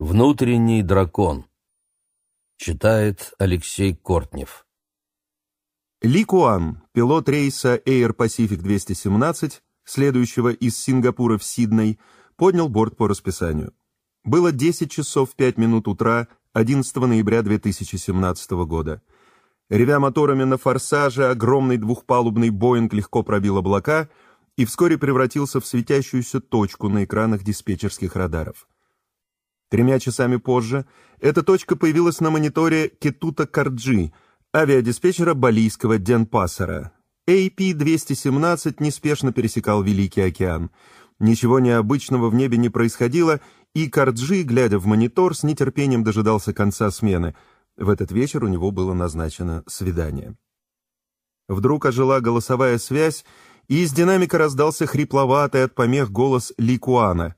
Внутренний дракон. Читает Алексей Кортнев. Ли Куан, пилот рейса Air Pacific 217, следующего из Сингапура в Сидней, поднял борт по расписанию. Было 10 часов 5 минут утра 11 ноября 2017 года. Ревя моторами на форсаже, огромный двухпалубный Боинг легко пробил облака и вскоре превратился в светящуюся точку на экранах диспетчерских радаров. Тремя часами позже эта точка появилась на мониторе Кетута Карджи, авиадиспетчера балийского Денпасара. AP-217 неспешно пересекал Великий океан. Ничего необычного в небе не происходило, и Карджи, глядя в монитор, с нетерпением дожидался конца смены. В этот вечер у него было назначено свидание. Вдруг ожила голосовая связь, и из динамика раздался хрипловатый от помех голос Ликуана.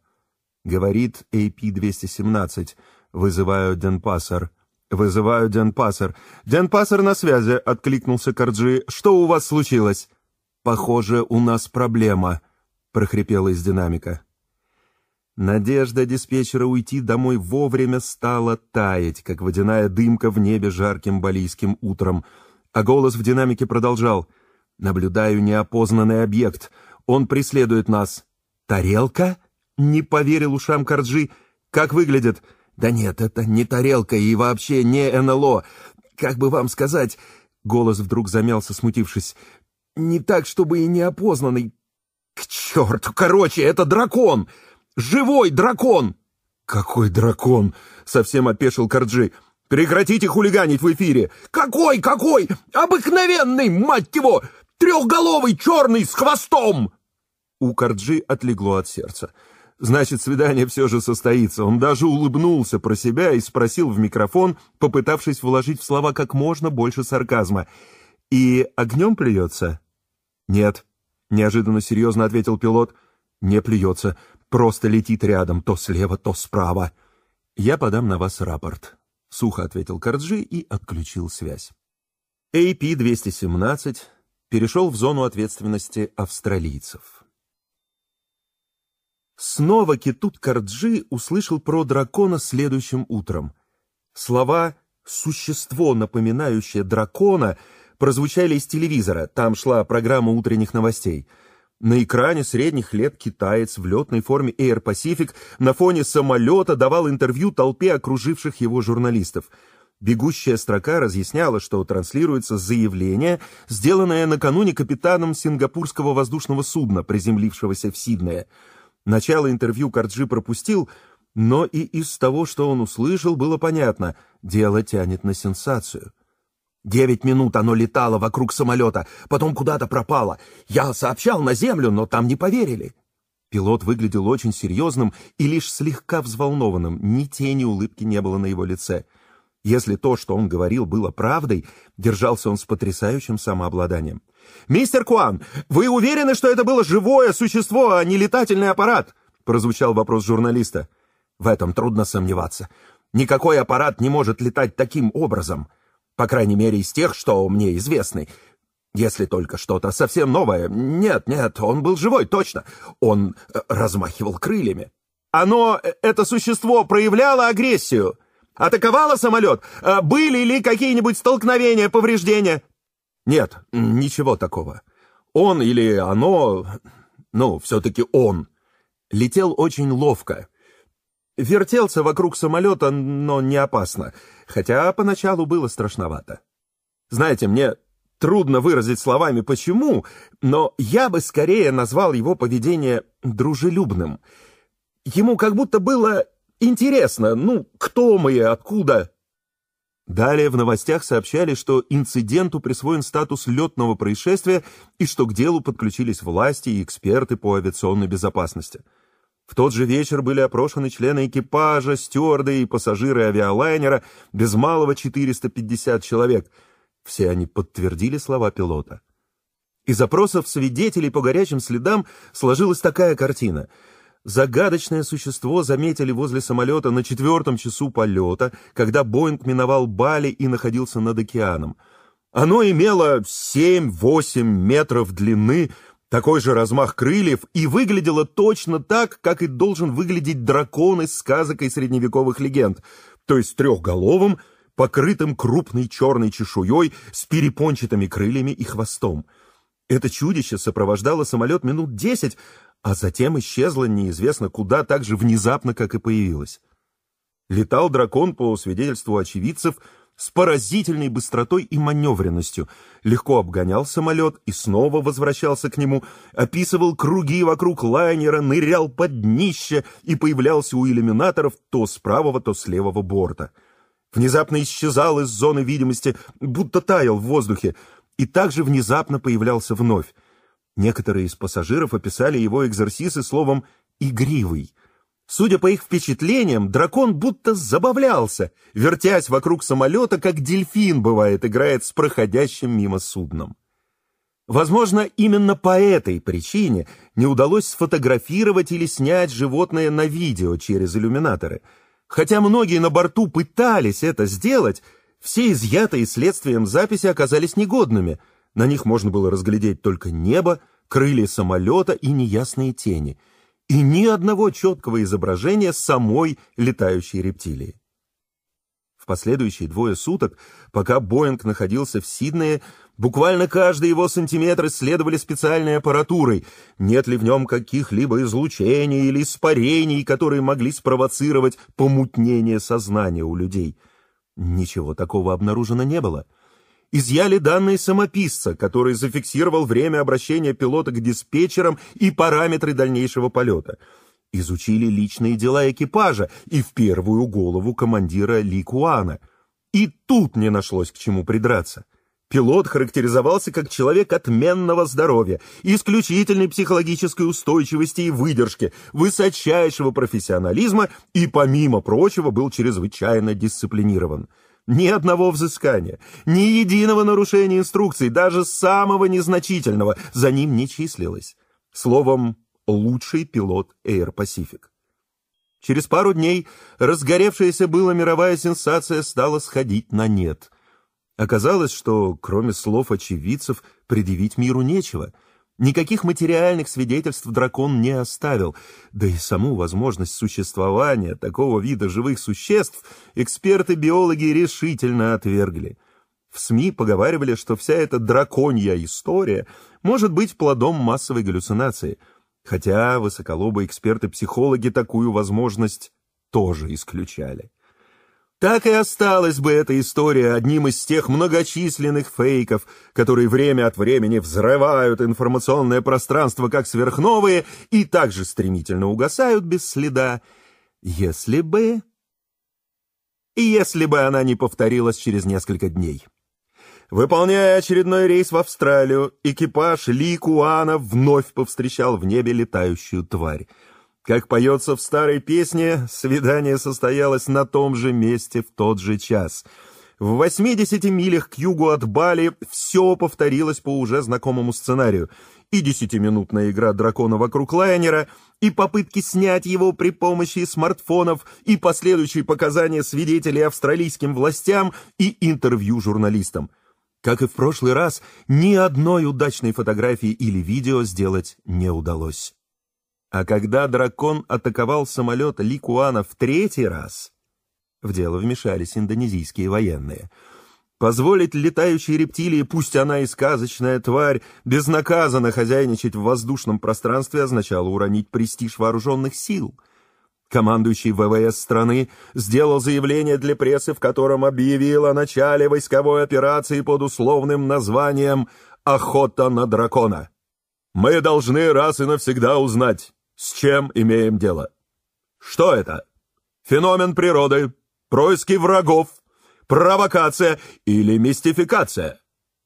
Говорит AP-217. «Вызываю Денпассер». «Вызываю Денпассер». «Денпассер на связи», — откликнулся Карджи. «Что у вас случилось?» «Похоже, у нас проблема», — прохрипело из динамика. Надежда диспетчера уйти домой вовремя стала таять, как водяная дымка в небе жарким балийским утром, а голос в динамике продолжал. «Наблюдаю неопознанный объект. Он преследует нас». «Тарелка?» Не поверил ушам Карджи. Как выглядит? Да нет, это не тарелка и вообще не НЛО. Как бы вам сказать... Голос вдруг замялся, смутившись. Не так, чтобы и неопознанный. К черту, короче, это дракон! Живой дракон! Какой дракон? Совсем опешил Карджи. Прекратите хулиганить в эфире! Какой, какой? Обыкновенный, мать его! Трехголовый, черный, с хвостом! У Карджи отлегло от сердца. Значит, свидание все же состоится. Он даже улыбнулся про себя и спросил в микрофон, попытавшись вложить в слова как можно больше сарказма. «И огнем плюется?» «Нет», — неожиданно серьезно ответил пилот. «Не плюется, просто летит рядом, то слева, то справа». «Я подам на вас рапорт», — сухо ответил Карджи и отключил связь. AP-217 перешел в зону ответственности австралийцев. Снова Кетут Карджи услышал про дракона следующим утром. Слова «существо, напоминающее дракона» прозвучали из телевизора, там шла программа утренних новостей. На экране средних лет китаец в летной форме Air Pacific на фоне самолета давал интервью толпе окруживших его журналистов. Бегущая строка разъясняла, что транслируется заявление, сделанное накануне капитаном сингапурского воздушного судна, приземлившегося в Сиднее – Начало интервью Карджи пропустил, но и из того, что он услышал, было понятно — дело тянет на сенсацию. Девять минут оно летало вокруг самолета, потом куда-то пропало. Я сообщал на землю, но там не поверили. Пилот выглядел очень серьезным и лишь слегка взволнованным, ни тени улыбки не было на его лице. Если то, что он говорил, было правдой, держался он с потрясающим самообладанием. «Мистер Куан, вы уверены, что это было живое существо, а не летательный аппарат?» прозвучал вопрос журналиста. «В этом трудно сомневаться. Никакой аппарат не может летать таким образом. По крайней мере, из тех, что мне известны. Если только что-то совсем новое. Нет, нет, он был живой, точно. Он э, размахивал крыльями. Оно, э, это существо, проявляло агрессию. Атаковало самолет? Э, были ли какие-нибудь столкновения, повреждения? Нет, ничего такого. Он или оно, ну, все-таки он, летел очень ловко. Вертелся вокруг самолета, но не опасно, хотя поначалу было страшновато. Знаете, мне трудно выразить словами почему, но я бы скорее назвал его поведение дружелюбным. Ему как будто было интересно, ну, кто мы и откуда. Далее в новостях сообщали, что инциденту присвоен статус летного происшествия и что к делу подключились власти и эксперты по авиационной безопасности. В тот же вечер были опрошены члены экипажа, стюарды и пассажиры авиалайнера, без малого 450 человек. Все они подтвердили слова пилота. Из опросов свидетелей по горячим следам сложилась такая картина — Загадочное существо заметили возле самолета на четвертом часу полета, когда Боинг миновал Бали и находился над океаном. Оно имело 7-8 метров длины, Такой же размах крыльев и выглядело точно так, как и должен выглядеть дракон из сказок и средневековых легенд, то есть трехголовым, покрытым крупной черной чешуей с перепончатыми крыльями и хвостом. Это чудище сопровождало самолет минут десять, а затем исчезло неизвестно куда так же внезапно, как и появилось. Летал дракон, по свидетельству очевидцев, с поразительной быстротой и маневренностью, легко обгонял самолет и снова возвращался к нему, описывал круги вокруг лайнера, нырял под днище и появлялся у иллюминаторов то с правого, то с левого борта. Внезапно исчезал из зоны видимости, будто таял в воздухе, и также внезапно появлялся вновь. Некоторые из пассажиров описали его экзерсисы словом «игривый», Судя по их впечатлениям, дракон будто забавлялся, вертясь вокруг самолета, как дельфин, бывает, играет с проходящим мимо судном. Возможно, именно по этой причине не удалось сфотографировать или снять животное на видео через иллюминаторы. Хотя многие на борту пытались это сделать, все изъятые следствием записи оказались негодными. На них можно было разглядеть только небо, крылья самолета и неясные тени — и ни одного четкого изображения самой летающей рептилии. В последующие двое суток, пока Боинг находился в Сиднее, буквально каждый его сантиметр исследовали специальной аппаратурой, нет ли в нем каких-либо излучений или испарений, которые могли спровоцировать помутнение сознания у людей. Ничего такого обнаружено не было — изъяли данные самописца, который зафиксировал время обращения пилота к диспетчерам и параметры дальнейшего полета. Изучили личные дела экипажа и в первую голову командира Ли Куана. И тут не нашлось к чему придраться. Пилот характеризовался как человек отменного здоровья, исключительной психологической устойчивости и выдержки, высочайшего профессионализма и, помимо прочего, был чрезвычайно дисциплинирован. Ни одного взыскания, ни единого нарушения инструкций, даже самого незначительного, за ним не числилось. Словом, лучший пилот Air Pacific. Через пару дней разгоревшаяся была мировая сенсация стала сходить на нет. Оказалось, что, кроме слов очевидцев, предъявить миру нечего — Никаких материальных свидетельств дракон не оставил, да и саму возможность существования такого вида живых существ эксперты-биологи решительно отвергли. В СМИ поговаривали, что вся эта драконья история может быть плодом массовой галлюцинации, хотя высоколобые эксперты-психологи такую возможность тоже исключали. Так и осталась бы эта история одним из тех многочисленных фейков, которые время от времени взрывают информационное пространство как сверхновые и также стремительно угасают без следа, если бы... Если бы она не повторилась через несколько дней. Выполняя очередной рейс в Австралию, экипаж Ли Куана вновь повстречал в небе летающую тварь — как поется в старой песне, свидание состоялось на том же месте в тот же час. В 80 милях к югу от Бали все повторилось по уже знакомому сценарию. И десятиминутная игра дракона вокруг лайнера, и попытки снять его при помощи смартфонов, и последующие показания свидетелей австралийским властям, и интервью журналистам. Как и в прошлый раз, ни одной удачной фотографии или видео сделать не удалось. А когда дракон атаковал самолет Ликуана в третий раз, в дело вмешались индонезийские военные. Позволить летающей рептилии, пусть она и сказочная тварь, безнаказанно хозяйничать в воздушном пространстве означало уронить престиж вооруженных сил. Командующий ВВС страны сделал заявление для прессы, в котором объявил о начале войсковой операции под условным названием «Охота на дракона». «Мы должны раз и навсегда узнать, с чем имеем дело. Что это? Феномен природы, происки врагов, провокация или мистификация?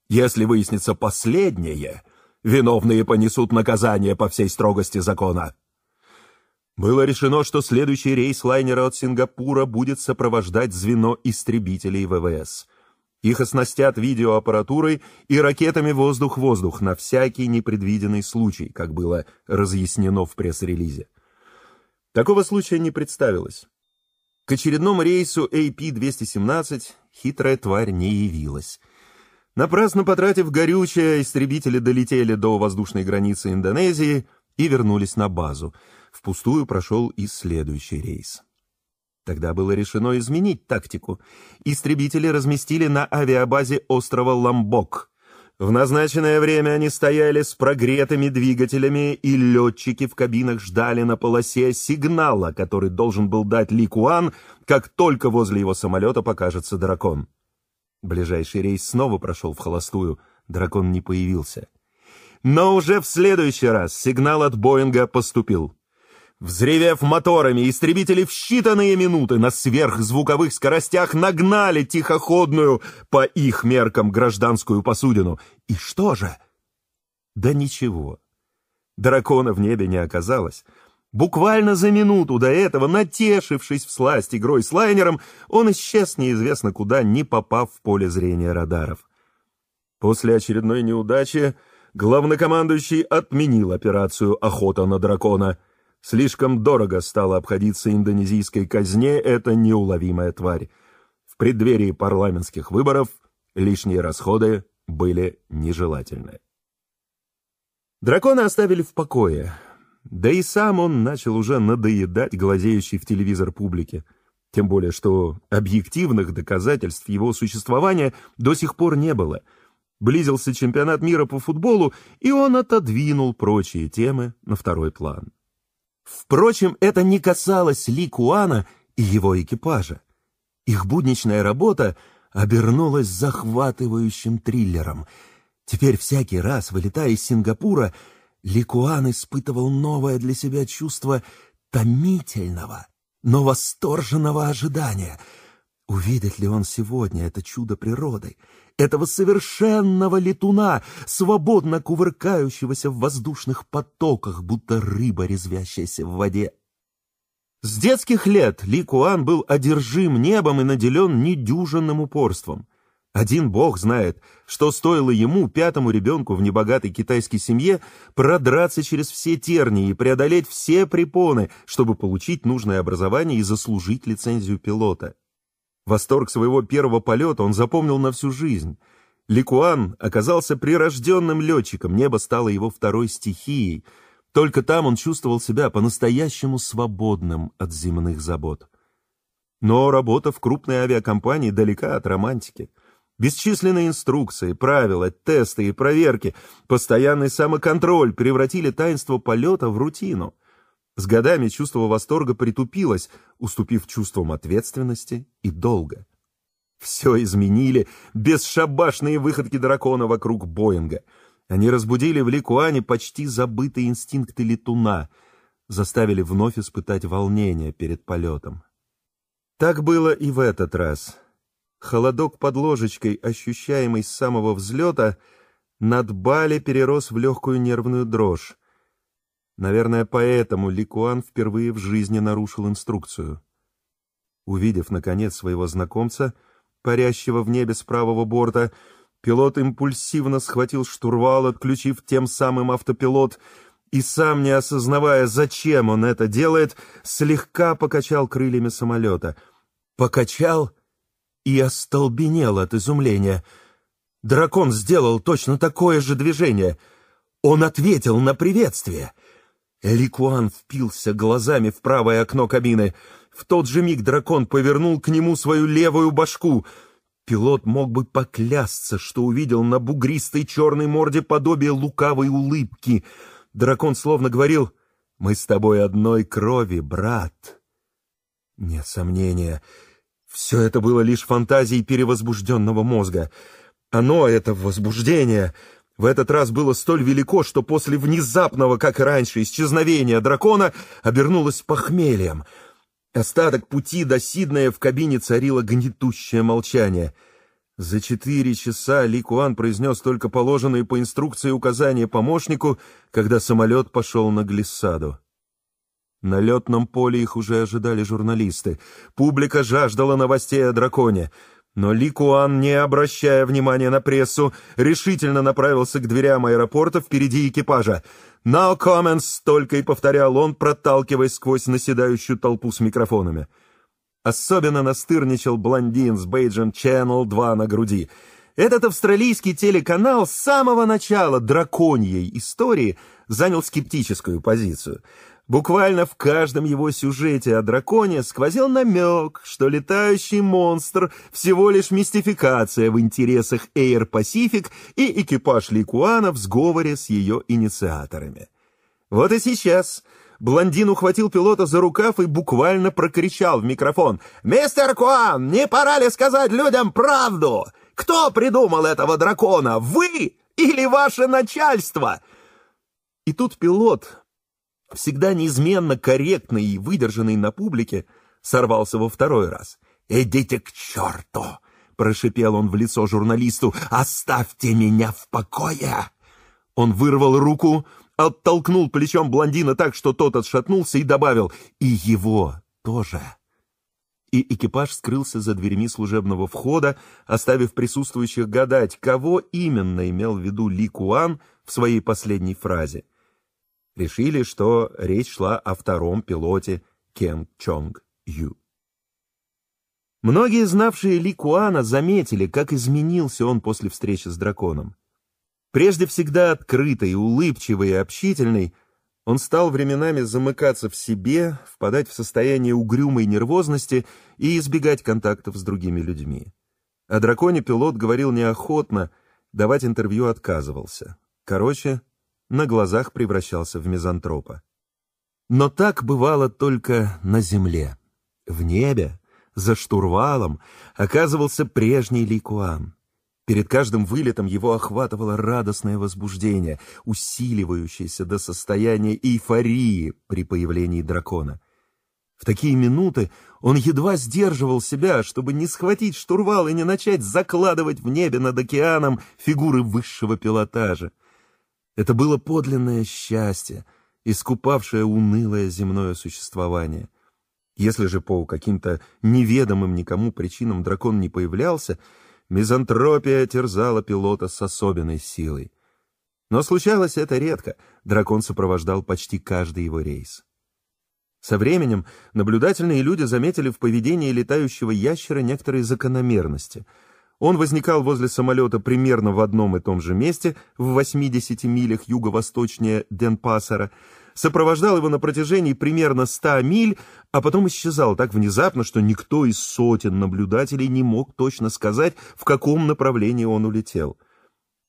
Если выяснится последнее, виновные понесут наказание по всей строгости закона. Было решено, что следующий рейс лайнера от Сингапура будет сопровождать звено истребителей ВВС. Их оснастят видеоаппаратурой и ракетами воздух-воздух на всякий непредвиденный случай, как было разъяснено в пресс-релизе. Такого случая не представилось. К очередному рейсу AP-217 хитрая тварь не явилась. Напрасно потратив горючее, истребители долетели до воздушной границы Индонезии и вернулись на базу. Впустую прошел и следующий рейс. Тогда было решено изменить тактику. Истребители разместили на авиабазе острова Ламбок. В назначенное время они стояли с прогретыми двигателями, и летчики в кабинах ждали на полосе сигнала, который должен был дать Ли Куан, как только возле его самолета покажется дракон. Ближайший рейс снова прошел в холостую, дракон не появился. Но уже в следующий раз сигнал от Боинга поступил. Взревев моторами, истребители в считанные минуты на сверхзвуковых скоростях нагнали тихоходную, по их меркам, гражданскую посудину. И что же? Да ничего. Дракона в небе не оказалось. Буквально за минуту до этого, натешившись в сласть игрой с лайнером, он исчез неизвестно куда, не попав в поле зрения радаров. После очередной неудачи главнокомандующий отменил операцию «Охота на дракона», Слишком дорого стало обходиться индонезийской казне эта неуловимая тварь. В преддверии парламентских выборов лишние расходы были нежелательны. Дракона оставили в покое. Да и сам он начал уже надоедать глазеющей в телевизор публике. Тем более, что объективных доказательств его существования до сих пор не было. Близился чемпионат мира по футболу, и он отодвинул прочие темы на второй план. Впрочем, это не касалось Ли Куана и его экипажа. Их будничная работа обернулась захватывающим триллером. Теперь всякий раз, вылетая из Сингапура, Ли Куан испытывал новое для себя чувство томительного, но восторженного ожидания. Увидит ли он сегодня это чудо природы — этого совершенного летуна, свободно кувыркающегося в воздушных потоках, будто рыба, резвящаяся в воде. С детских лет Ли Куан был одержим небом и наделен недюжинным упорством. Один бог знает, что стоило ему, пятому ребенку в небогатой китайской семье, продраться через все тернии и преодолеть все препоны, чтобы получить нужное образование и заслужить лицензию пилота. Восторг своего первого полета он запомнил на всю жизнь. Ликуан оказался прирожденным летчиком, небо стало его второй стихией. Только там он чувствовал себя по-настоящему свободным от земных забот. Но работа в крупной авиакомпании далека от романтики. Бесчисленные инструкции, правила, тесты и проверки, постоянный самоконтроль превратили таинство полета в рутину — с годами чувство восторга притупилось, уступив чувствам ответственности и долга. Все изменили бесшабашные выходки дракона вокруг Боинга. Они разбудили в Ликуане почти забытые инстинкты летуна, заставили вновь испытать волнение перед полетом. Так было и в этот раз. Холодок под ложечкой, ощущаемый с самого взлета, над Бали перерос в легкую нервную дрожь. Наверное, поэтому Ликуан впервые в жизни нарушил инструкцию. Увидев, наконец, своего знакомца, парящего в небе с правого борта, пилот импульсивно схватил штурвал, отключив тем самым автопилот, и сам, не осознавая, зачем он это делает, слегка покачал крыльями самолета. Покачал и остолбенел от изумления. Дракон сделал точно такое же движение. Он ответил на приветствие — Ликуан впился глазами в правое окно кабины. В тот же миг дракон повернул к нему свою левую башку. Пилот мог бы поклясться, что увидел на бугристой черной морде подобие лукавой улыбки. Дракон словно говорил «Мы с тобой одной крови, брат». Нет сомнения, все это было лишь фантазией перевозбужденного мозга. Оно, это возбуждение, в этот раз было столь велико, что после внезапного, как и раньше, исчезновения дракона обернулось похмельем. Остаток пути до Сиднея в кабине царило гнетущее молчание. За четыре часа Ли Куан произнес только положенные по инструкции указания помощнику, когда самолет пошел на глиссаду. На летном поле их уже ожидали журналисты. Публика жаждала новостей о драконе — но Ли Куан, не обращая внимания на прессу, решительно направился к дверям аэропорта впереди экипажа. «No comments!» — только и повторял он, проталкиваясь сквозь наседающую толпу с микрофонами. Особенно настырничал блондин с бейджем Channel 2 на груди. Этот австралийский телеканал с самого начала драконьей истории занял скептическую позицию. Буквально в каждом его сюжете о драконе сквозил намек, что летающий монстр всего лишь мистификация в интересах Air Pacific и экипаж Ликуана в сговоре с ее инициаторами. Вот и сейчас блондин ухватил пилота за рукав и буквально прокричал в микрофон «Мистер Куан, не пора ли сказать людям правду? Кто придумал этого дракона, вы или ваше начальство?» И тут пилот, всегда неизменно корректный и выдержанный на публике, сорвался во второй раз. «Идите к черту!» — прошипел он в лицо журналисту. «Оставьте меня в покое!» Он вырвал руку, оттолкнул плечом блондина так, что тот отшатнулся, и добавил «И его тоже». И экипаж скрылся за дверьми служебного входа, оставив присутствующих гадать, кого именно имел в виду Ли Куан в своей последней фразе. Решили, что речь шла о втором пилоте Кен Чонг Ю. Многие, знавшие Ли Куана, заметили, как изменился он после встречи с драконом. Прежде всегда открытый, улыбчивый и общительный, он стал временами замыкаться в себе, впадать в состояние угрюмой нервозности и избегать контактов с другими людьми. О драконе пилот говорил неохотно, давать интервью отказывался. Короче, на глазах превращался в мизантропа. Но так бывало только на земле. В небе, за штурвалом, оказывался прежний Ликуан. Перед каждым вылетом его охватывало радостное возбуждение, усиливающееся до состояния эйфории при появлении дракона. В такие минуты он едва сдерживал себя, чтобы не схватить штурвал и не начать закладывать в небе над океаном фигуры высшего пилотажа. Это было подлинное счастье, искупавшее унылое земное существование. Если же по каким-то неведомым никому причинам дракон не появлялся, Мизантропия терзала пилота с особенной силой. Но случалось это редко, дракон сопровождал почти каждый его рейс. Со временем наблюдательные люди заметили в поведении летающего ящера некоторые закономерности. Он возникал возле самолета примерно в одном и том же месте, в 80 милях юго-восточнее Денпасара, сопровождал его на протяжении примерно 100 миль, а потом исчезал так внезапно, что никто из сотен наблюдателей не мог точно сказать, в каком направлении он улетел.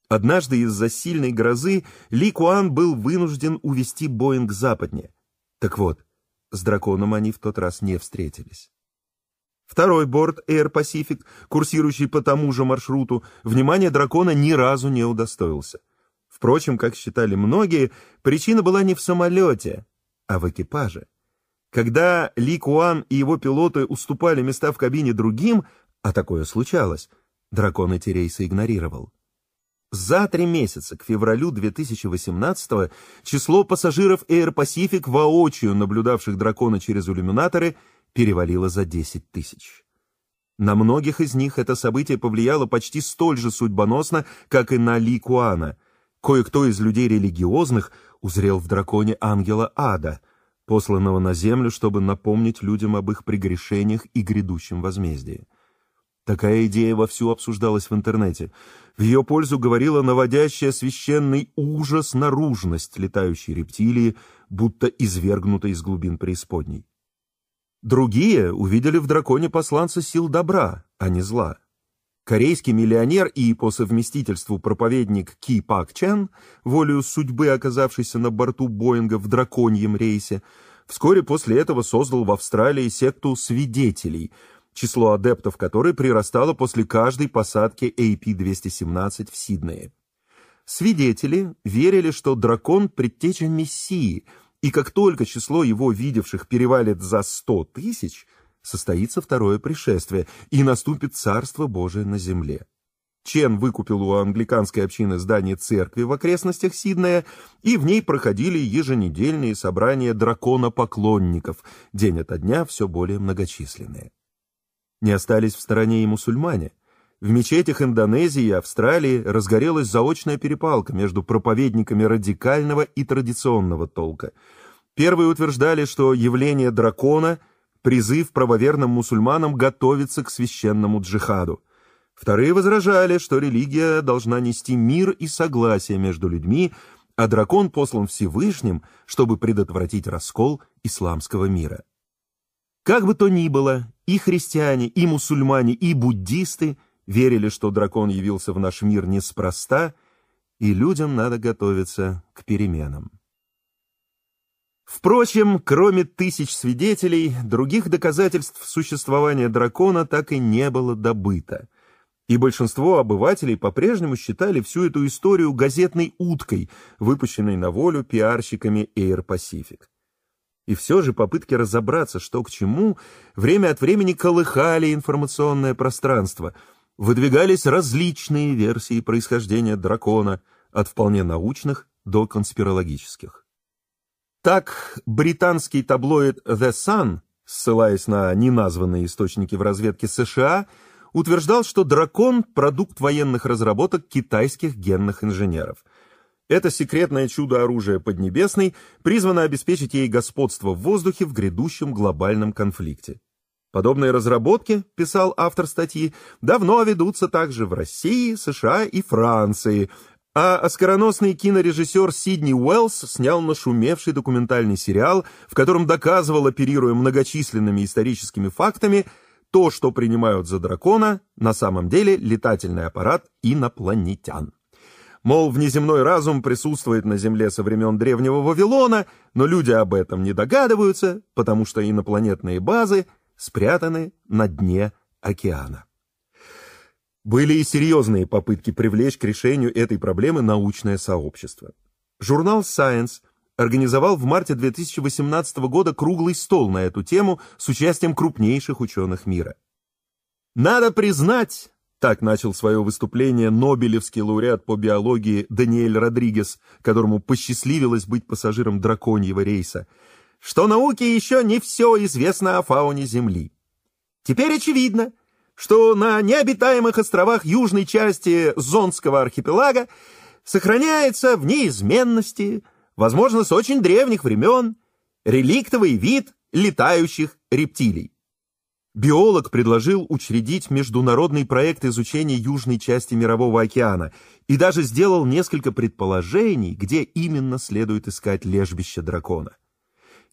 Однажды из-за сильной грозы Ли Куан был вынужден увести Боинг западнее. Так вот, с драконом они в тот раз не встретились. Второй борт Air Pacific, курсирующий по тому же маршруту, внимания дракона ни разу не удостоился. Впрочем, как считали многие, причина была не в самолете, а в экипаже. Когда Ли Куан и его пилоты уступали места в кабине другим, а такое случалось, дракон эти рейсы игнорировал. За три месяца, к февралю 2018 число пассажиров Air Pacific, воочию наблюдавших дракона через иллюминаторы, перевалило за 10 тысяч. На многих из них это событие повлияло почти столь же судьбоносно, как и на Ли Куана — Кое-кто из людей религиозных узрел в драконе ангела ада, посланного на землю, чтобы напомнить людям об их прегрешениях и грядущем возмездии. Такая идея вовсю обсуждалась в интернете. В ее пользу говорила наводящая священный ужас наружность летающей рептилии, будто извергнутой из глубин преисподней. Другие увидели в драконе посланца сил добра, а не зла. Корейский миллионер и по совместительству проповедник Ки Пак Чен, волею судьбы оказавшийся на борту Боинга в драконьем рейсе, вскоре после этого создал в Австралии секту свидетелей, число адептов которой прирастало после каждой посадки AP-217 в Сиднее. Свидетели верили, что дракон — предтеча Мессии, и как только число его видевших перевалит за сто тысяч — состоится второе пришествие, и наступит Царство Божие на земле. Чен выкупил у англиканской общины здание церкви в окрестностях Сиднея, и в ней проходили еженедельные собрания дракона-поклонников, день ото дня все более многочисленные. Не остались в стороне и мусульмане. В мечетях Индонезии и Австралии разгорелась заочная перепалка между проповедниками радикального и традиционного толка. Первые утверждали, что явление дракона — призыв правоверным мусульманам готовиться к священному джихаду. Вторые возражали, что религия должна нести мир и согласие между людьми, а дракон послан Всевышним, чтобы предотвратить раскол исламского мира. Как бы то ни было, и христиане, и мусульмане, и буддисты верили, что дракон явился в наш мир неспроста, и людям надо готовиться к переменам. Впрочем, кроме тысяч свидетелей, других доказательств существования дракона так и не было добыто. И большинство обывателей по-прежнему считали всю эту историю газетной уткой, выпущенной на волю пиарщиками Air Pacific. И все же попытки разобраться, что к чему, время от времени колыхали информационное пространство, выдвигались различные версии происхождения дракона, от вполне научных до конспирологических. Так, британский таблоид The Sun, ссылаясь на неназванные источники в разведке США, утверждал, что дракон – продукт военных разработок китайских генных инженеров. Это секретное чудо-оружие Поднебесной призвано обеспечить ей господство в воздухе в грядущем глобальном конфликте. Подобные разработки, писал автор статьи, давно ведутся также в России, США и Франции, а оскароносный кинорежиссер Сидни Уэллс снял нашумевший документальный сериал, в котором доказывал, оперируя многочисленными историческими фактами, то, что принимают за дракона, на самом деле летательный аппарат инопланетян. Мол, внеземной разум присутствует на Земле со времен древнего Вавилона, но люди об этом не догадываются, потому что инопланетные базы спрятаны на дне океана. Были и серьезные попытки привлечь к решению этой проблемы научное сообщество. Журнал Science организовал в марте 2018 года круглый стол на эту тему с участием крупнейших ученых мира. Надо признать, так начал свое выступление Нобелевский лауреат по биологии Даниэль Родригес, которому посчастливилось быть пассажиром драконьего рейса, что науке еще не все известно о фауне Земли. Теперь очевидно, что на необитаемых островах южной части Зонского архипелага сохраняется в неизменности, возможно, с очень древних времен, реликтовый вид летающих рептилий. Биолог предложил учредить международный проект изучения южной части Мирового океана и даже сделал несколько предположений, где именно следует искать лежбище дракона.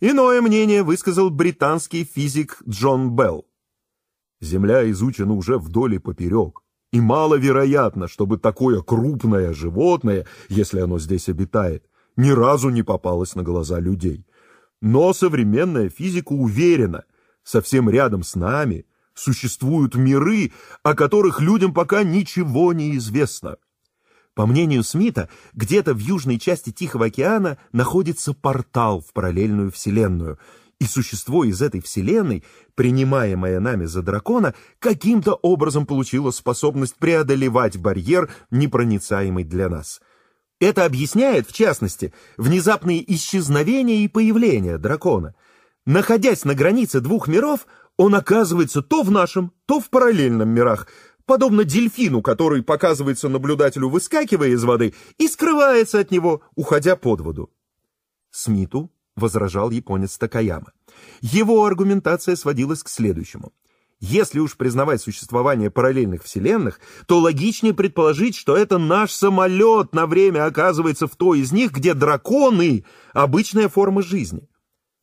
Иное мнение высказал британский физик Джон Белл. Земля изучена уже вдоль и поперек, и маловероятно, чтобы такое крупное животное, если оно здесь обитает, ни разу не попалось на глаза людей. Но современная физика уверена, совсем рядом с нами существуют миры, о которых людям пока ничего не известно. По мнению Смита, где-то в южной части Тихого океана находится портал в параллельную вселенную — и существо из этой вселенной, принимаемое нами за дракона, каким-то образом получило способность преодолевать барьер, непроницаемый для нас. Это объясняет, в частности, внезапные исчезновения и появления дракона. Находясь на границе двух миров, он оказывается то в нашем, то в параллельном мирах, подобно дельфину, который показывается наблюдателю, выскакивая из воды, и скрывается от него, уходя под воду. Смиту — возражал японец Такаяма. Его аргументация сводилась к следующему. Если уж признавать существование параллельных вселенных, то логичнее предположить, что это наш самолет на время оказывается в той из них, где драконы — обычная форма жизни.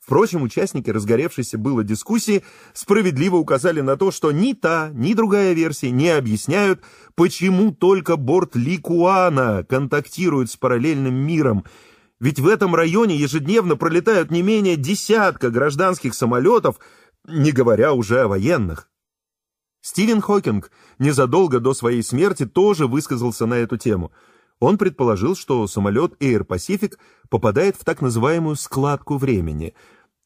Впрочем, участники разгоревшейся было дискуссии справедливо указали на то, что ни та, ни другая версия не объясняют, почему только борт Ликуана контактирует с параллельным миром ведь в этом районе ежедневно пролетают не менее десятка гражданских самолетов, не говоря уже о военных. Стивен Хокинг незадолго до своей смерти тоже высказался на эту тему. Он предположил, что самолет Air Pacific попадает в так называемую складку времени,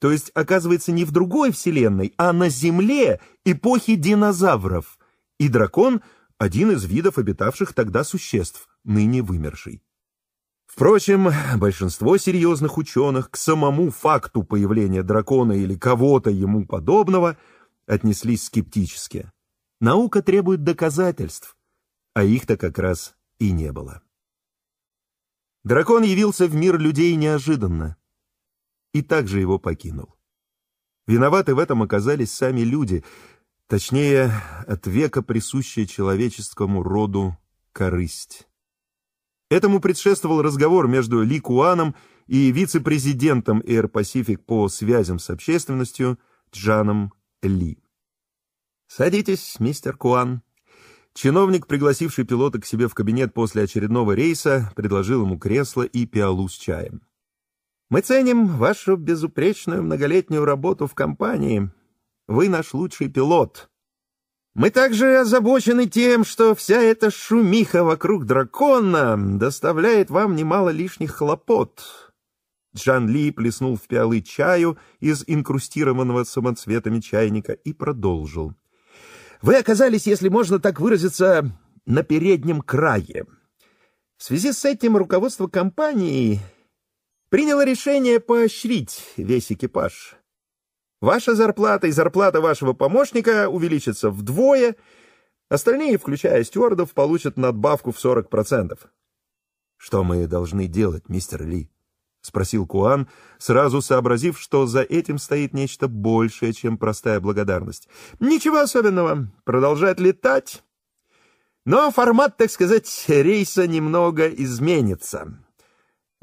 то есть оказывается не в другой вселенной, а на Земле эпохи динозавров, и дракон — один из видов обитавших тогда существ, ныне вымерший. Впрочем, большинство серьезных ученых к самому факту появления дракона или кого-то ему подобного отнеслись скептически. Наука требует доказательств, а их-то как раз и не было. Дракон явился в мир людей неожиданно и также его покинул. Виноваты в этом оказались сами люди, Точнее, от века присущая человеческому роду корысть. Этому предшествовал разговор между Ли Куаном и вице-президентом Air Pacific по связям с общественностью Джаном Ли. «Садитесь, мистер Куан». Чиновник, пригласивший пилота к себе в кабинет после очередного рейса, предложил ему кресло и пиалу с чаем. «Мы ценим вашу безупречную многолетнюю работу в компании. Вы наш лучший пилот. Мы также озабочены тем, что вся эта шумиха вокруг дракона доставляет вам немало лишних хлопот». Джан Ли плеснул в пиалы чаю из инкрустированного самоцветами чайника и продолжил. Вы оказались, если можно так выразиться, на переднем крае. В связи с этим руководство компании приняло решение поощрить весь экипаж. Ваша зарплата и зарплата вашего помощника увеличатся вдвое, остальные, включая стюардов, получат надбавку в 40%. Что мы должны делать, мистер Ли? — спросил Куан, сразу сообразив, что за этим стоит нечто большее, чем простая благодарность. «Ничего особенного. Продолжать летать. Но формат, так сказать, рейса немного изменится».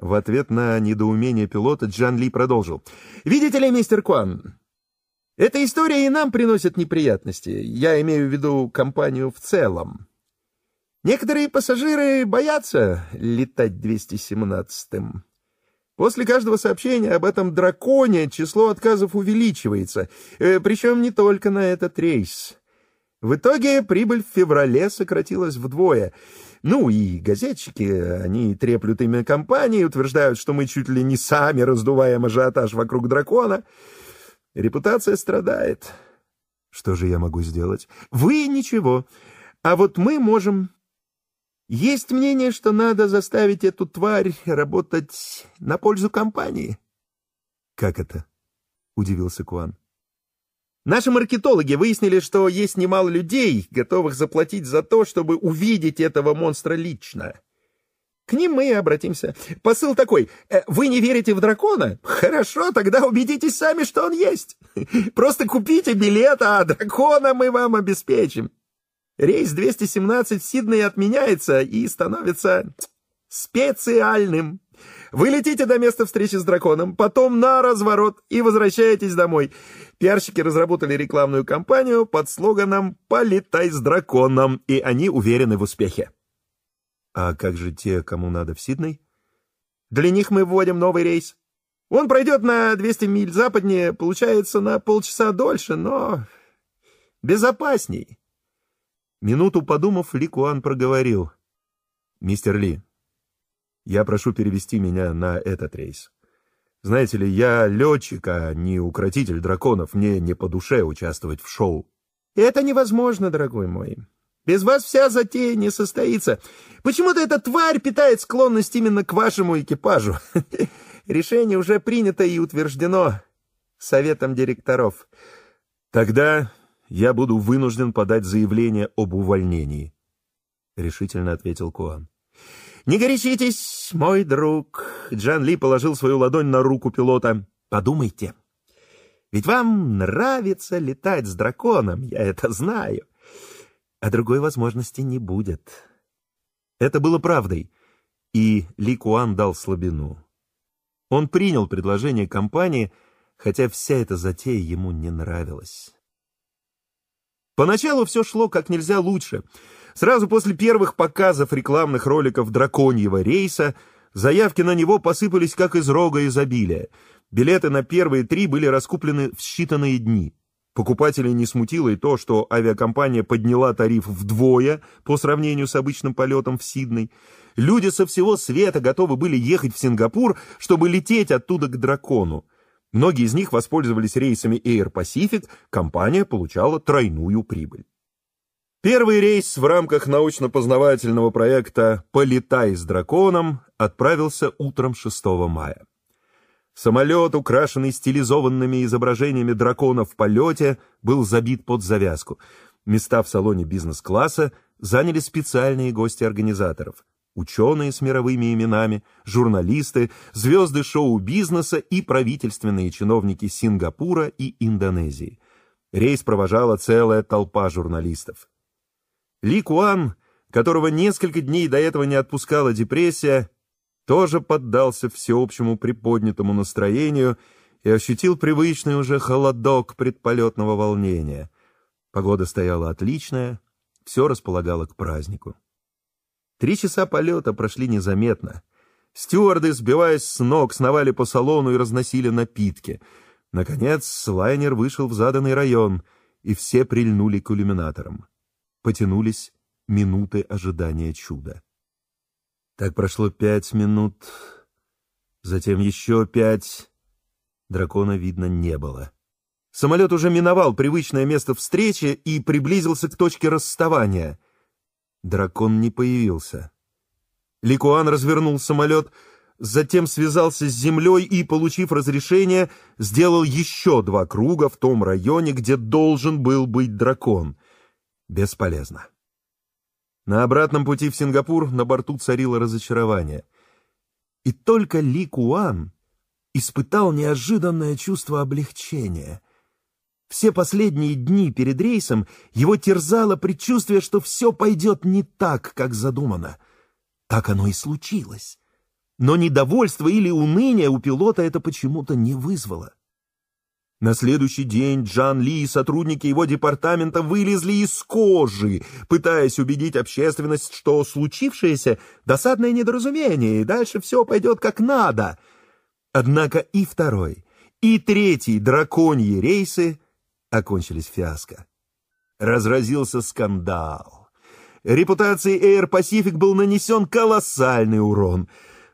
В ответ на недоумение пилота Джан Ли продолжил. «Видите ли, мистер Куан, эта история и нам приносит неприятности. Я имею в виду компанию в целом. Некоторые пассажиры боятся летать 217-м». После каждого сообщения об этом драконе число отказов увеличивается, э, причем не только на этот рейс. В итоге прибыль в феврале сократилась вдвое. Ну и газетчики, они треплют имя компании, утверждают, что мы чуть ли не сами раздуваем ажиотаж вокруг дракона. Репутация страдает. Что же я могу сделать? Вы ничего. А вот мы можем есть мнение, что надо заставить эту тварь работать на пользу компании. Как это? удивился Куан. Наши маркетологи выяснили, что есть немало людей, готовых заплатить за то, чтобы увидеть этого монстра лично. К ним мы и обратимся. Посыл такой: «Э, вы не верите в дракона? Хорошо, тогда убедитесь сами, что он есть. Просто купите билет, а дракона мы вам обеспечим. Рейс 217 в Сидней отменяется и становится специальным. Вы летите до места встречи с драконом, потом на разворот и возвращаетесь домой. Пиарщики разработали рекламную кампанию под слоганом «Полетай с драконом», и они уверены в успехе. А как же те, кому надо в Сидней? Для них мы вводим новый рейс. Он пройдет на 200 миль западнее, получается, на полчаса дольше, но безопасней. Минуту подумав, Ли Куан проговорил. «Мистер Ли, я прошу перевести меня на этот рейс. Знаете ли, я летчик, а не укротитель драконов. Мне не по душе участвовать в шоу». «Это невозможно, дорогой мой. Без вас вся затея не состоится. Почему-то эта тварь питает склонность именно к вашему экипажу. Решение уже принято и утверждено советом директоров. Тогда я буду вынужден подать заявление об увольнении, решительно ответил Куан. Не горячитесь, мой друг. Джан Ли положил свою ладонь на руку пилота. Подумайте. Ведь вам нравится летать с драконом, я это знаю. А другой возможности не будет. Это было правдой, и Ли Куан дал слабину. Он принял предложение компании, хотя вся эта затея ему не нравилась. Поначалу все шло как нельзя лучше. Сразу после первых показов рекламных роликов «Драконьего рейса» заявки на него посыпались как из рога изобилия. Билеты на первые три были раскуплены в считанные дни. Покупателей не смутило и то, что авиакомпания подняла тариф вдвое по сравнению с обычным полетом в Сидней. Люди со всего света готовы были ехать в Сингапур, чтобы лететь оттуда к дракону. Многие из них воспользовались рейсами Air Pacific, компания получала тройную прибыль. Первый рейс в рамках научно-познавательного проекта «Полетай с драконом» отправился утром 6 мая. Самолет, украшенный стилизованными изображениями дракона в полете, был забит под завязку. Места в салоне бизнес-класса заняли специальные гости организаторов ученые с мировыми именами, журналисты, звезды шоу-бизнеса и правительственные чиновники Сингапура и Индонезии. Рейс провожала целая толпа журналистов. Ли Куан, которого несколько дней до этого не отпускала депрессия, тоже поддался всеобщему приподнятому настроению и ощутил привычный уже холодок предполетного волнения. Погода стояла отличная, все располагало к празднику. Три часа полета прошли незаметно. Стюарды, сбиваясь с ног, сновали по салону и разносили напитки. Наконец, лайнер вышел в заданный район, и все прильнули к иллюминаторам. Потянулись минуты ожидания чуда. Так прошло пять минут, затем еще пять. Дракона видно не было. Самолет уже миновал привычное место встречи и приблизился к точке расставания. Дракон не появился. Ликуан развернул самолет, затем связался с землей и, получив разрешение, сделал еще два круга в том районе, где должен был быть дракон. Бесполезно. На обратном пути в Сингапур на борту царило разочарование. И только Ли Куан испытал неожиданное чувство облегчения. Все последние дни перед рейсом его терзало предчувствие, что все пойдет не так, как задумано — так оно и случилось. Но недовольство или уныние у пилота это почему-то не вызвало. На следующий день Джан Ли и сотрудники его департамента вылезли из кожи, пытаясь убедить общественность, что случившееся — досадное недоразумение, и дальше все пойдет как надо. Однако и второй, и третий драконьи рейсы окончились фиаско. Разразился скандал репутации Air Pacific был нанесен колоссальный урон.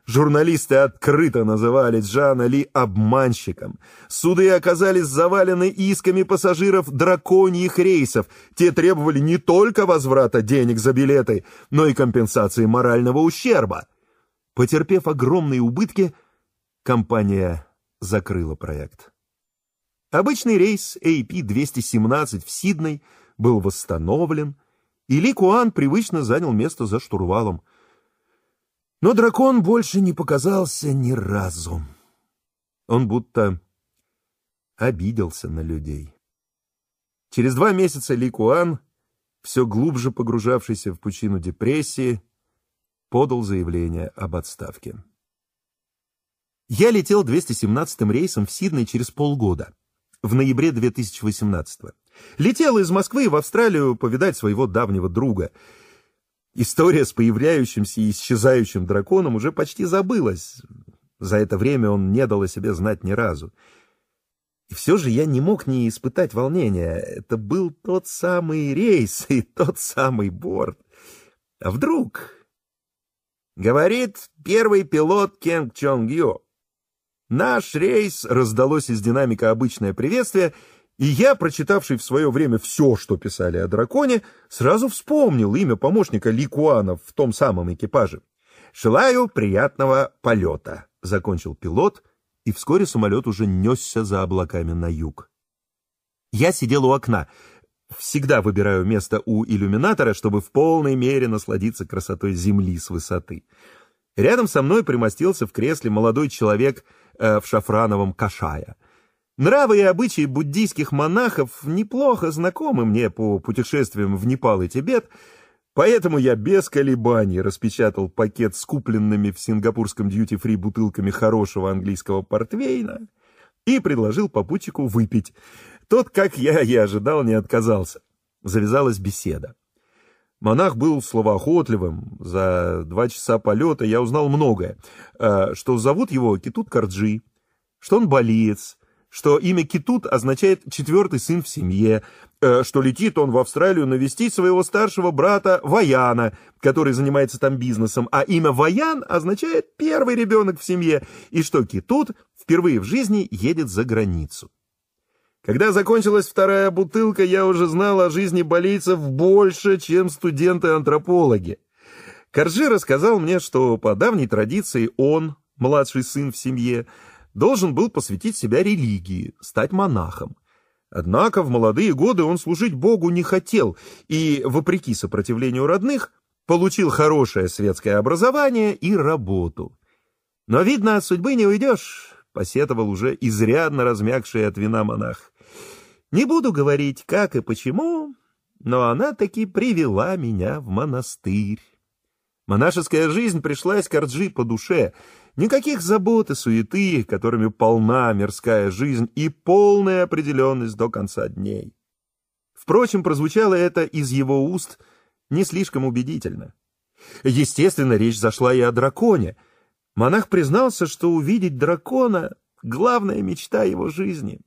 Журналисты открыто называли Джана Ли обманщиком. Суды оказались завалены исками пассажиров драконьих рейсов. Те требовали не только возврата денег за билеты, но и компенсации морального ущерба. Потерпев огромные убытки, компания закрыла проект. Обычный рейс AP-217 в Сидней был восстановлен, и Ли Куан привычно занял место за штурвалом. Но дракон больше не показался ни разу. Он будто обиделся на людей. Через два месяца Ли Куан, все глубже погружавшийся в пучину депрессии, подал заявление об отставке. Я летел 217-м рейсом в Сидней через полгода, в ноябре 2018 -го. Летел из Москвы в Австралию повидать своего давнего друга. История с появляющимся и исчезающим драконом уже почти забылась. За это время он не дал о себе знать ни разу. И все же я не мог не испытать волнения. Это был тот самый рейс и тот самый борт. А вдруг... Говорит первый пилот Кенг Чонг Йо. Наш рейс раздалось из динамика обычное приветствие — и я, прочитавший в свое время все, что писали о драконе, сразу вспомнил имя помощника Ликуана в том самом экипаже. «Желаю приятного полета», — закончил пилот, и вскоре самолет уже несся за облаками на юг. Я сидел у окна. Всегда выбираю место у иллюминатора, чтобы в полной мере насладиться красотой земли с высоты. Рядом со мной примостился в кресле молодой человек э, в шафрановом кашая — Нравы и обычаи буддийских монахов неплохо знакомы мне по путешествиям в Непал и Тибет, поэтому я без колебаний распечатал пакет с купленными в сингапурском дьюти-фри бутылками хорошего английского портвейна и предложил попутчику выпить. Тот, как я и ожидал, не отказался. Завязалась беседа. Монах был словоохотливым. За два часа полета я узнал многое. Э, что зовут его Китут Карджи, что он болеец, что имя Китут означает «четвертый сын в семье», э, что летит он в Австралию навестить своего старшего брата Ваяна, который занимается там бизнесом, а имя Ваян означает «первый ребенок в семье», и что Китут впервые в жизни едет за границу. Когда закончилась вторая бутылка, я уже знал о жизни болейцев больше, чем студенты-антропологи. Коржи рассказал мне, что по давней традиции он, младший сын в семье, должен был посвятить себя религии, стать монахом. Однако в молодые годы он служить Богу не хотел и, вопреки сопротивлению родных, получил хорошее светское образование и работу. Но, видно, от судьбы не уйдешь, посетовал уже изрядно размягший от вина монах. Не буду говорить, как и почему, но она таки привела меня в монастырь. Монашеская жизнь пришлась Карджи по душе. Никаких забот и суеты, которыми полна мирская жизнь, и полная определенность до конца дней. Впрочем, прозвучало это из его уст не слишком убедительно. Естественно, речь зашла и о драконе. Монах признался, что увидеть дракона — главная мечта его жизни.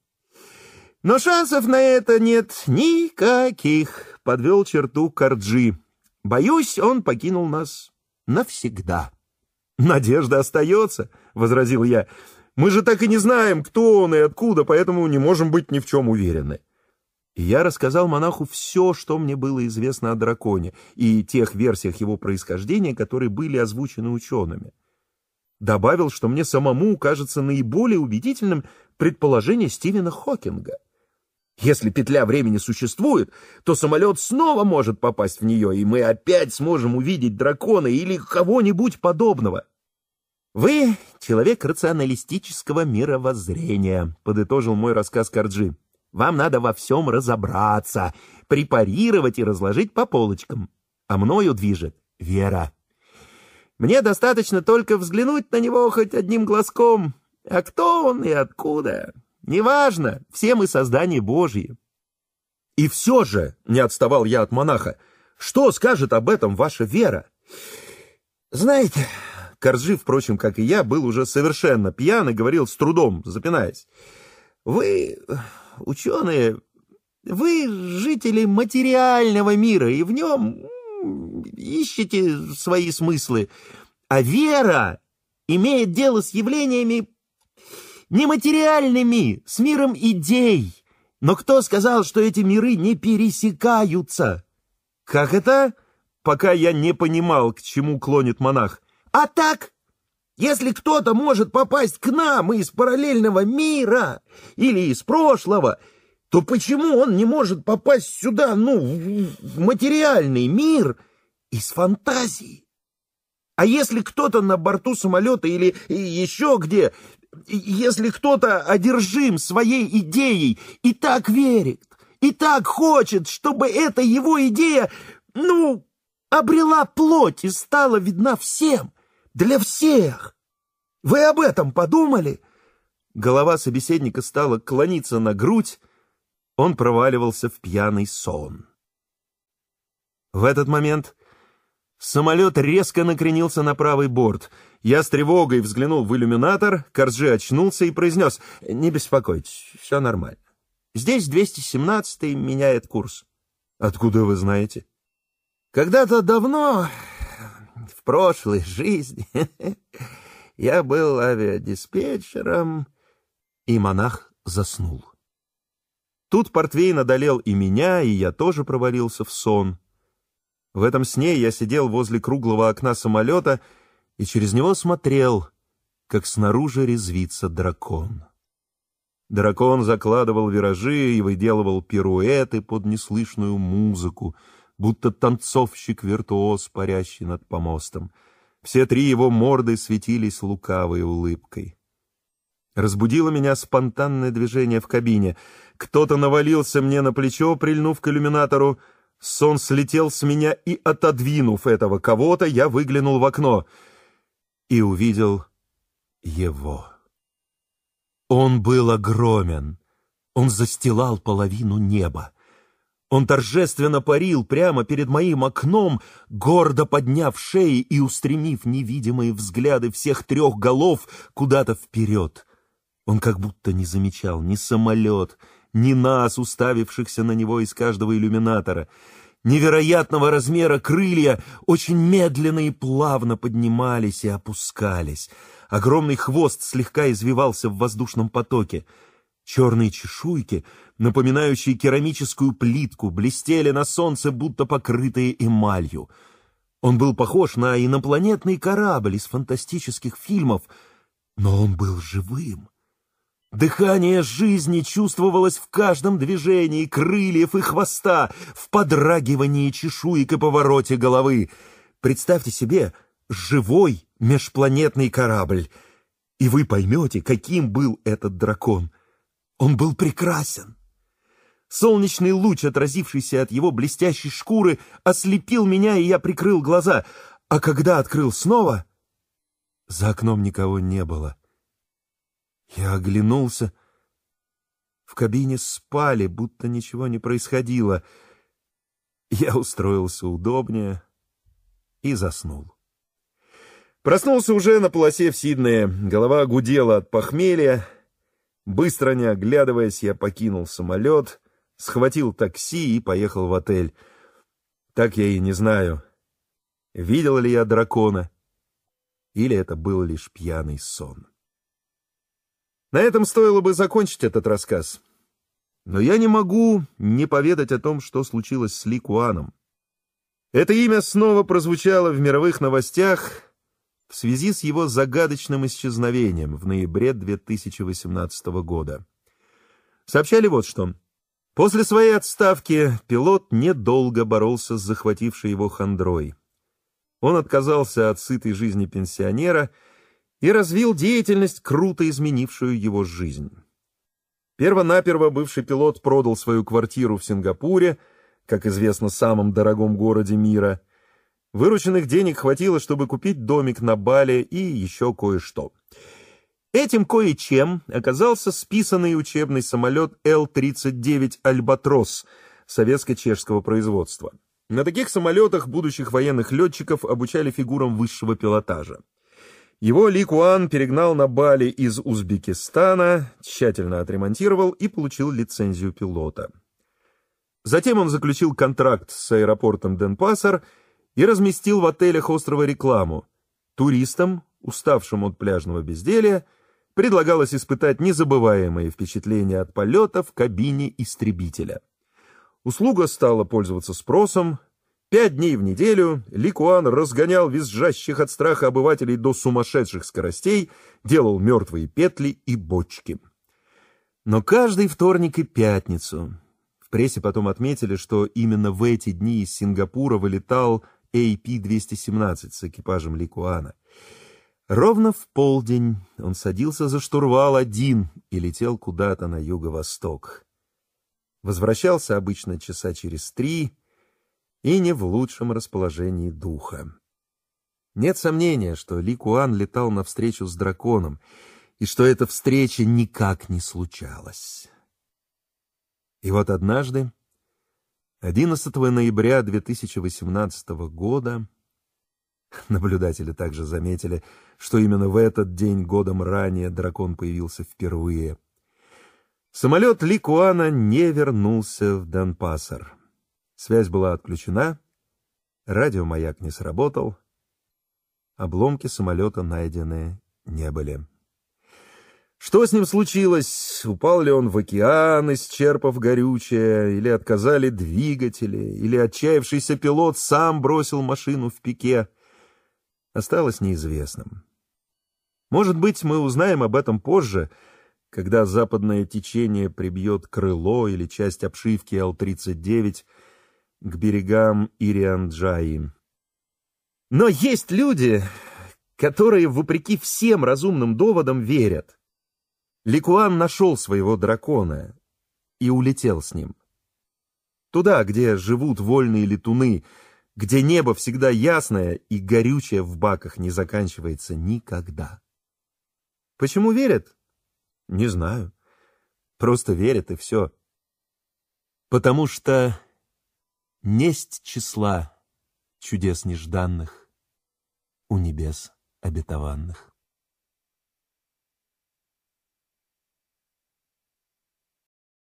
Но шансов на это нет никаких, — подвел черту Карджи. Боюсь, он покинул нас навсегда. Надежда остается, — возразил я. Мы же так и не знаем, кто он и откуда, поэтому не можем быть ни в чем уверены. И я рассказал монаху все, что мне было известно о драконе и тех версиях его происхождения, которые были озвучены учеными. Добавил, что мне самому кажется наиболее убедительным предположение Стивена Хокинга — если петля времени существует, то самолет снова может попасть в нее, и мы опять сможем увидеть дракона или кого-нибудь подобного. «Вы — человек рационалистического мировоззрения», — подытожил мой рассказ Карджи. «Вам надо во всем разобраться, препарировать и разложить по полочкам. А мною движет вера. Мне достаточно только взглянуть на него хоть одним глазком. А кто он и откуда? Неважно, все мы создания Божьи. И все же, не отставал я от монаха, что скажет об этом ваша вера? Знаете, Коржи, впрочем, как и я, был уже совершенно пьян и говорил с трудом, запинаясь. Вы, ученые, вы жители материального мира, и в нем ищете свои смыслы. А вера имеет дело с явлениями нематериальными, с миром идей. Но кто сказал, что эти миры не пересекаются? Как это? Пока я не понимал, к чему клонит монах. А так, если кто-то может попасть к нам из параллельного мира или из прошлого, то почему он не может попасть сюда, ну, в материальный мир из фантазии? А если кто-то на борту самолета или еще где если кто-то одержим своей идеей и так верит, и так хочет, чтобы эта его идея, ну, обрела плоть и стала видна всем, для всех. Вы об этом подумали? Голова собеседника стала клониться на грудь, он проваливался в пьяный сон. В этот момент самолет резко накренился на правый борт — я с тревогой взглянул в иллюминатор, Коржи очнулся и произнес, «Не беспокойтесь, все нормально. Здесь 217-й меняет курс». «Откуда вы знаете?» «Когда-то давно, в прошлой жизни, я был авиадиспетчером...» И монах заснул. Тут портвейн одолел и меня, и я тоже провалился в сон. В этом сне я сидел возле круглого окна самолета — и через него смотрел, как снаружи резвится дракон. Дракон закладывал виражи и выделывал пируэты под неслышную музыку, будто танцовщик-виртуоз, парящий над помостом. Все три его морды светились лукавой улыбкой. Разбудило меня спонтанное движение в кабине. Кто-то навалился мне на плечо, прильнув к иллюминатору. Сон слетел с меня, и, отодвинув этого кого-то, я выглянул в окно — и увидел его. Он был огромен, он застилал половину неба. Он торжественно парил прямо перед моим окном, гордо подняв шеи и устремив невидимые взгляды всех трех голов куда-то вперед. Он как будто не замечал ни самолет, ни нас, уставившихся на него из каждого иллюминатора — невероятного размера крылья очень медленно и плавно поднимались и опускались. Огромный хвост слегка извивался в воздушном потоке. Черные чешуйки, напоминающие керамическую плитку, блестели на солнце, будто покрытые эмалью. Он был похож на инопланетный корабль из фантастических фильмов, но он был живым. Дыхание жизни чувствовалось в каждом движении крыльев и хвоста, в подрагивании чешуек и повороте головы. Представьте себе живой межпланетный корабль, и вы поймете, каким был этот дракон. Он был прекрасен. Солнечный луч, отразившийся от его блестящей шкуры, ослепил меня, и я прикрыл глаза. А когда открыл снова, за окном никого не было. Я оглянулся. В кабине спали, будто ничего не происходило. Я устроился удобнее и заснул. Проснулся уже на полосе в Сиднее, голова гудела от похмелья. Быстро не оглядываясь, я покинул самолет, схватил такси и поехал в отель. Так я и не знаю, видел ли я дракона, или это был лишь пьяный сон. На этом стоило бы закончить этот рассказ. Но я не могу не поведать о том, что случилось с Ли Куаном. Это имя снова прозвучало в мировых новостях в связи с его загадочным исчезновением в ноябре 2018 года. Сообщали вот что. После своей отставки пилот недолго боролся с захватившей его хандрой. Он отказался от сытой жизни пенсионера и развил деятельность, круто изменившую его жизнь. Первонаперво бывший пилот продал свою квартиру в Сингапуре, как известно, самом дорогом городе мира, Вырученных денег хватило, чтобы купить домик на Бале и еще кое-что. Этим кое-чем оказался списанный учебный самолет Л-39 «Альбатрос» советско-чешского производства. На таких самолетах будущих военных летчиков обучали фигурам высшего пилотажа. Его Ли Куан перегнал на Бали из Узбекистана, тщательно отремонтировал и получил лицензию пилота. Затем он заключил контракт с аэропортом Денпасар – и разместил в отелях острова рекламу. Туристам, уставшим от пляжного безделья, предлагалось испытать незабываемые впечатления от полета в кабине истребителя. Услуга стала пользоваться спросом. Пять дней в неделю Ликуан разгонял визжащих от страха обывателей до сумасшедших скоростей, делал мертвые петли и бочки. Но каждый вторник и пятницу. В прессе потом отметили, что именно в эти дни из Сингапура вылетал AP-217 с экипажем Ликуана. Ровно в полдень он садился за штурвал один и летел куда-то на юго-восток. Возвращался обычно часа через три и не в лучшем расположении духа. Нет сомнения, что Ли Куан летал навстречу с драконом, и что эта встреча никак не случалась. И вот однажды 11 ноября 2018 года наблюдатели также заметили, что именно в этот день годом ранее дракон появился впервые. Самолет Ли Куана не вернулся в Данпасар. Связь была отключена, радиомаяк не сработал, обломки самолета найдены не были. Что с ним случилось? Упал ли он в океан, исчерпав горючее, или отказали двигатели, или отчаявшийся пилот сам бросил машину в пике? Осталось неизвестным. Может быть, мы узнаем об этом позже, когда западное течение прибьет крыло или часть обшивки Л-39 к берегам Ирианджаи. Но есть люди, которые, вопреки всем разумным доводам, верят. Ликуан нашел своего дракона и улетел с ним. Туда, где живут вольные летуны, где небо всегда ясное и горючее в баках не заканчивается никогда. Почему верят? Не знаю. Просто верят и все. Потому что несть числа чудес нежданных у небес обетованных.